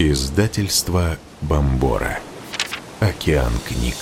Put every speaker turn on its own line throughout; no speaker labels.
Издательство Бомбора. Океан книг.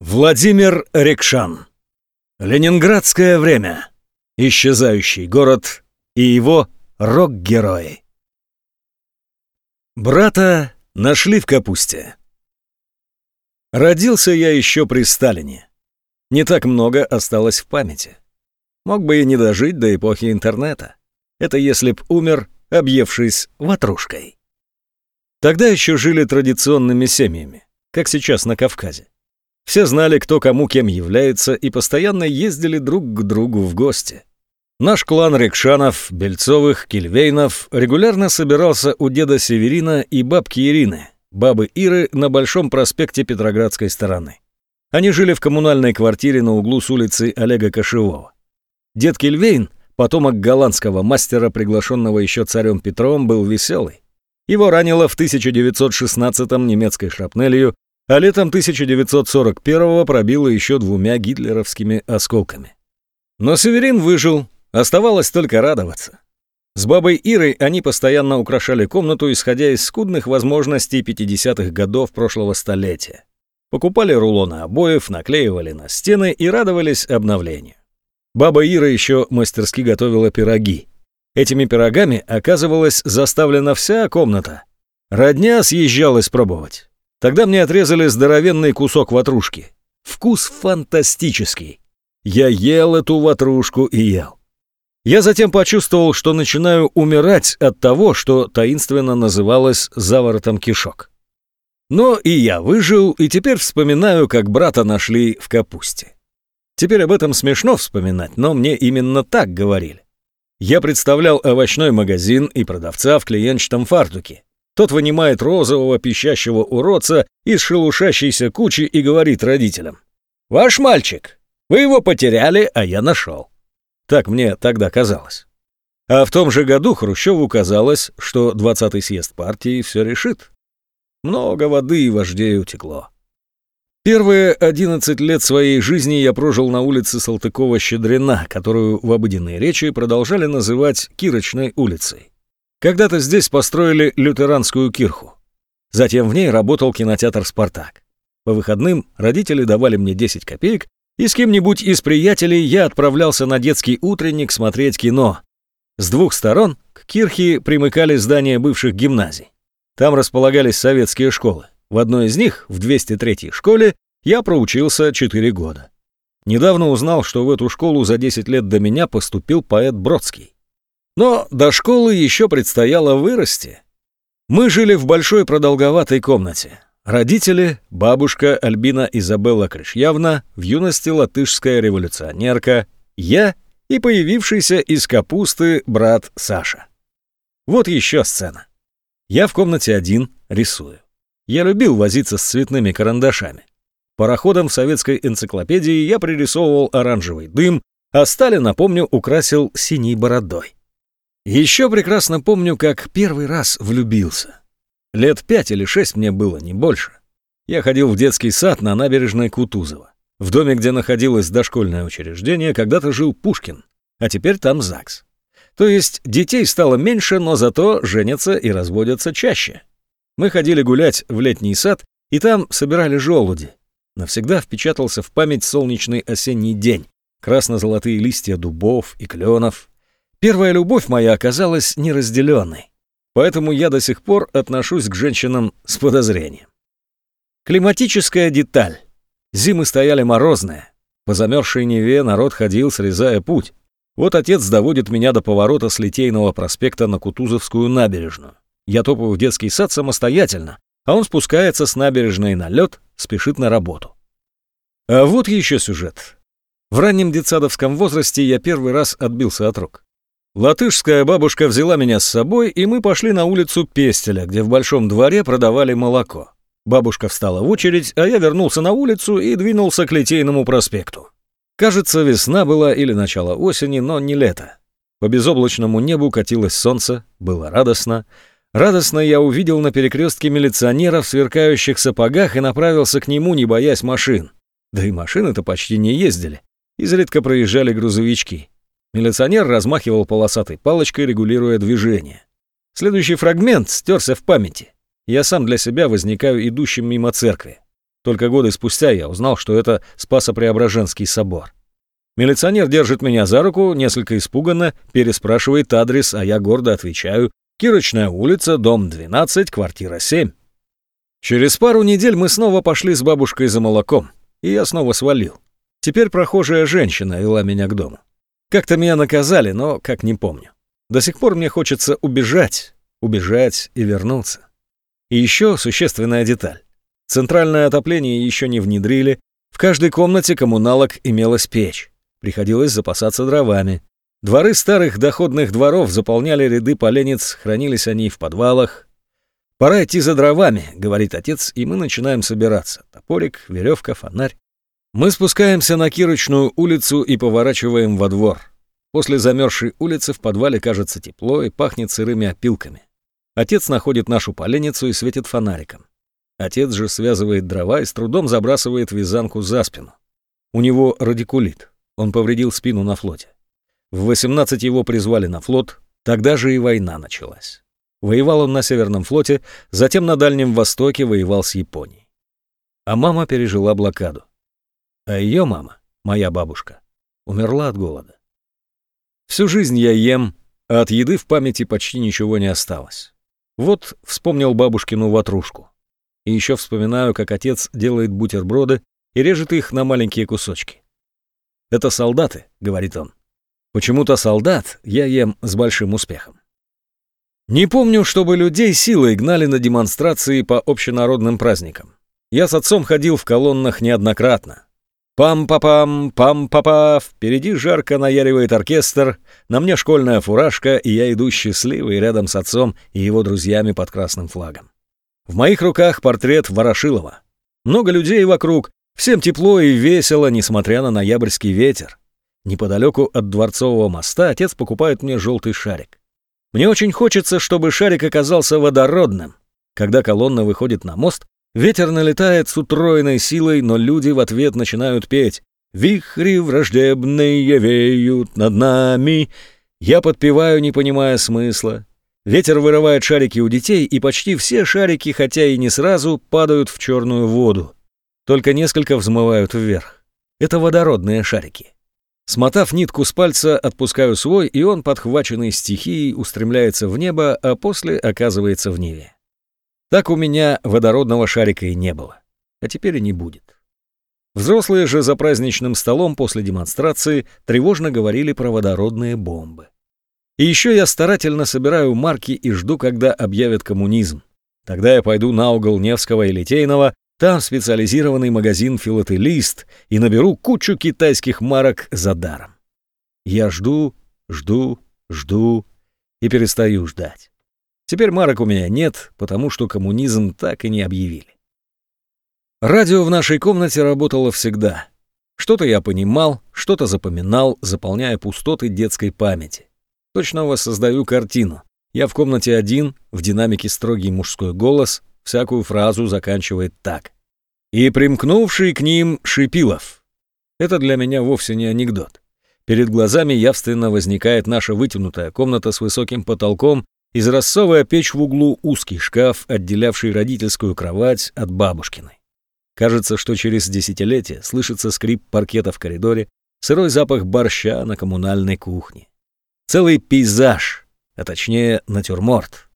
Владимир Рекшан. Ленинградское время. Исчезающий город и его рок-герои. Брата нашли в капусте. Родился я еще при Сталине. Не так много осталось в памяти. Мог бы и не дожить до эпохи интернета. Это если б умер объевшись ватрушкой. Тогда еще жили традиционными семьями, как сейчас на Кавказе. Все знали, кто кому кем является, и постоянно ездили друг к другу в гости. Наш клан Рекшанов, Бельцовых, Кильвейнов регулярно собирался у деда Северина и бабки Ирины, бабы Иры, на Большом проспекте Петроградской стороны. Они жили в коммунальной квартире на углу с улицы Олега Кошевого. Дед Кильвейн Потомок голландского мастера, приглашенного еще царем Петром, был веселый. Его ранило в 1916-м немецкой шрапнелью, а летом 1941-го пробило еще двумя гитлеровскими осколками. Но Северин выжил, оставалось только радоваться. С бабой Ирой они постоянно украшали комнату, исходя из скудных возможностей 50-х годов прошлого столетия. Покупали рулоны обоев, наклеивали на стены и радовались обновлению. Баба Ира еще мастерски готовила пироги. Этими пирогами, оказывалось, заставлена вся комната. Родня съезжалась пробовать. Тогда мне отрезали здоровенный кусок ватрушки. Вкус фантастический. Я ел эту ватрушку и ел. Я затем почувствовал, что начинаю умирать от того, что таинственно называлось заворотом кишок. Но и я выжил, и теперь вспоминаю, как брата нашли в капусте. Теперь об этом смешно вспоминать, но мне именно так говорили. Я представлял овощной магазин и продавца в клиентчатом фартуке. Тот вынимает розового пищащего уродца из шелушащейся кучи и говорит родителям. «Ваш мальчик, вы его потеряли, а я нашел». Так мне тогда казалось. А в том же году Хрущеву казалось, что 20-й съезд партии все решит. Много воды и вождей утекло. Первые 11 лет своей жизни я прожил на улице Салтыкова-Щедрина, которую в обыденной речи продолжали называть Кирочной улицей. Когда-то здесь построили лютеранскую кирху. Затем в ней работал кинотеатр «Спартак». По выходным родители давали мне 10 копеек, и с кем-нибудь из приятелей я отправлялся на детский утренник смотреть кино. С двух сторон к кирхе примыкали здания бывших гимназий. Там располагались советские школы. В одной из них, в 203-й школе, я проучился 4 года. Недавно узнал, что в эту школу за 10 лет до меня поступил поэт Бродский. Но до школы еще предстояло вырасти. Мы жили в большой продолговатой комнате. Родители, бабушка Альбина Изабелла Крышьявна, в юности латышская революционерка, я и появившийся из капусты брат Саша. Вот еще сцена. Я в комнате один рисую. Я любил возиться с цветными карандашами. Пароходом в советской энциклопедии я пририсовывал оранжевый дым, а Сталина, помню, украсил синей бородой. Еще прекрасно помню, как первый раз влюбился. Лет пять или шесть мне было, не больше. Я ходил в детский сад на набережной Кутузова. В доме, где находилось дошкольное учреждение, когда-то жил Пушкин, а теперь там ЗАГС. То есть детей стало меньше, но зато женятся и разводятся чаще. Мы ходили гулять в летний сад, и там собирали желуди. Навсегда впечатался в память солнечный осенний день, красно-золотые листья дубов и кленов. Первая любовь моя оказалась неразделенной, поэтому я до сих пор отношусь к женщинам с подозрением. Климатическая деталь. Зимы стояли морозные. По замерзшей Неве народ ходил, срезая путь. Вот отец доводит меня до поворота с Литейного проспекта на Кутузовскую набережную. Я топаю в детский сад самостоятельно, а он спускается с набережной на лед, спешит на работу. А вот еще сюжет. В раннем детсадовском возрасте я первый раз отбился от рук. Латышская бабушка взяла меня с собой, и мы пошли на улицу Пестеля, где в большом дворе продавали молоко. Бабушка встала в очередь, а я вернулся на улицу и двинулся к Литейному проспекту. Кажется, весна была или начало осени, но не лето. По безоблачному небу катилось солнце, было радостно, Радостно я увидел на перекрестке милиционера в сверкающих сапогах и направился к нему, не боясь машин. Да и машины-то почти не ездили. Изредка проезжали грузовички. Милиционер размахивал полосатой палочкой, регулируя движение. Следующий фрагмент стерся в памяти. Я сам для себя возникаю идущим мимо церкви. Только годы спустя я узнал, что это Спасо-Преображенский собор. Милиционер держит меня за руку, несколько испуганно, переспрашивает адрес, а я гордо отвечаю «Кирочная улица, дом 12, квартира 7». Через пару недель мы снова пошли с бабушкой за молоком, и я снова свалил. Теперь прохожая женщина вела меня к дому. Как-то меня наказали, но как не помню. До сих пор мне хочется убежать, убежать и вернуться. И еще существенная деталь. Центральное отопление еще не внедрили, в каждой комнате коммуналок имелась печь. Приходилось запасаться дровами. Дворы старых доходных дворов заполняли ряды поленниц, хранились они в подвалах. «Пора идти за дровами», — говорит отец, и мы начинаем собираться. Топорик, веревка, фонарь. Мы спускаемся на Кирочную улицу и поворачиваем во двор. После замерзшей улицы в подвале кажется тепло и пахнет сырыми опилками. Отец находит нашу поленницу и светит фонариком. Отец же связывает дрова и с трудом забрасывает вязанку за спину. У него радикулит. Он повредил спину на флоте. В 18 его призвали на флот, тогда же и война началась. Воевал он на Северном флоте, затем на Дальнем Востоке воевал с Японией. А мама пережила блокаду. А ее мама, моя бабушка, умерла от голода. Всю жизнь я ем, а от еды в памяти почти ничего не осталось. Вот вспомнил бабушкину ватрушку. И еще вспоминаю, как отец делает бутерброды и режет их на маленькие кусочки. «Это солдаты», — говорит он. Почему-то солдат я ем с большим успехом. Не помню, чтобы людей силой гнали на демонстрации по общенародным праздникам. Я с отцом ходил в колоннах неоднократно. Пам-па-пам, пам-па-па, впереди жарко наяривает оркестр, на мне школьная фуражка, и я иду счастливый рядом с отцом и его друзьями под красным флагом. В моих руках портрет Ворошилова. Много людей вокруг, всем тепло и весело, несмотря на ноябрьский ветер. Неподалеку от Дворцового моста отец покупает мне желтый шарик. Мне очень хочется, чтобы шарик оказался водородным. Когда колонна выходит на мост, Ветер налетает с утроенной силой, но люди в ответ начинают петь. «Вихри враждебные веют над нами». Я подпеваю, не понимая смысла. Ветер вырывает шарики у детей, и почти все шарики, хотя и не сразу, падают в черную воду. Только несколько взмывают вверх. Это водородные шарики. Смотав нитку с пальца, отпускаю свой, и он, подхваченный стихией, устремляется в небо, а после оказывается в Неве. Так у меня водородного шарика и не было. А теперь и не будет. Взрослые же за праздничным столом после демонстрации тревожно говорили про водородные бомбы. И еще я старательно собираю марки и жду, когда объявят коммунизм. Тогда я пойду на угол Невского и Литейного, там специализированный магазин «Филателист» и наберу кучу китайских марок за даром. Я жду, жду, жду и перестаю ждать. Теперь марок у меня нет, потому что коммунизм так и не объявили. Радио в нашей комнате работало всегда. Что-то я понимал, что-то запоминал, заполняя пустоты детской памяти. Точно воссоздаю картину. Я в комнате один, в динамике строгий мужской голос, всякую фразу заканчивает так. И примкнувший к ним Шипилов. Это для меня вовсе не анекдот. Перед глазами явственно возникает наша вытянутая комната с высоким потолком израсцовая печь в углу узкий шкаф, отделявший родительскую кровать от бабушкиной. Кажется, что через десятилетие слышится скрип паркета в коридоре, сырой запах борща на коммунальной кухне. Целый пейзаж, а точнее натюрморт.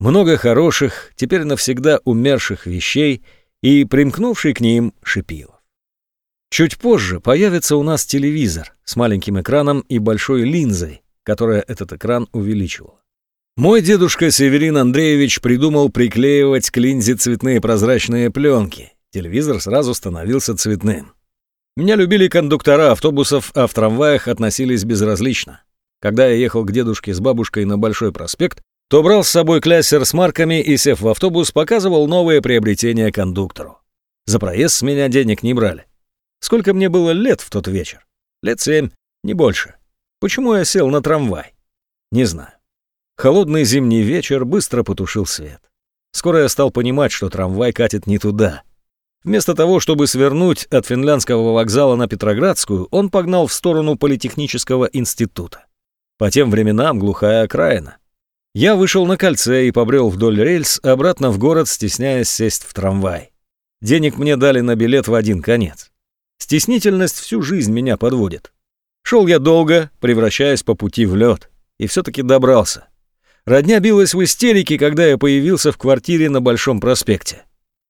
Много хороших, теперь навсегда умерших вещей и примкнувший к ним Шипилов. Чуть позже появится у нас телевизор с маленьким экраном и большой линзой, которая этот экран увеличивала. Мой дедушка Северин Андреевич придумал приклеивать к линзе цветные прозрачные пленки. Телевизор сразу становился цветным. Меня любили кондуктора автобусов, а в трамваях относились безразлично. Когда я ехал к дедушке с бабушкой на Большой проспект, то брал с собой кляссер с марками и, сев в автобус, показывал новые приобретения кондуктору. За проезд с меня денег не брали. Сколько мне было лет в тот вечер? Лет семь, не больше. Почему я сел на трамвай? Не знаю. Холодный зимний вечер быстро потушил свет. Скоро я стал понимать, что трамвай катит не туда. Вместо того, чтобы свернуть от финляндского вокзала на Петроградскую, он погнал в сторону Политехнического института. По тем временам глухая окраина. Я вышел на кольце и побрел вдоль рельс обратно в город, стесняясь сесть в трамвай. Денег мне дали на билет в один конец. Стеснительность всю жизнь меня подводит. Шел я долго, превращаясь по пути в лед, и все-таки добрался. Родня билась в истерике, когда я появился в квартире на Большом проспекте.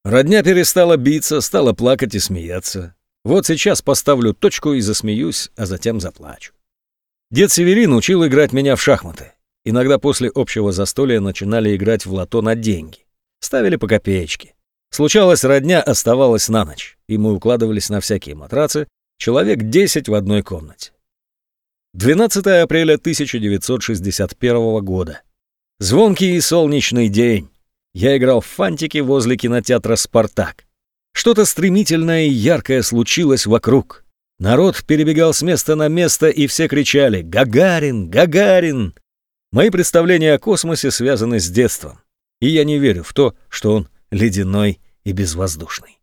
Родня перестала биться, стала плакать и смеяться. Вот сейчас поставлю точку и засмеюсь, а затем заплачу. Дед Северин учил играть меня в шахматы. Иногда после общего застолья начинали играть в лото на деньги. Ставили по копеечке. Случалось, родня оставалась на ночь, и мы укладывались на всякие матрацы, человек 10 в одной комнате. 12 апреля 1961 года. Звонкий и солнечный день. Я играл в фантики возле кинотеатра «Спартак». Что-то стремительное и яркое случилось вокруг. Народ перебегал с места на место, и все кричали «Гагарин! Гагарин!». Мои представления о космосе связаны с детством, и я не верю в то, что он ледяной и безвоздушный.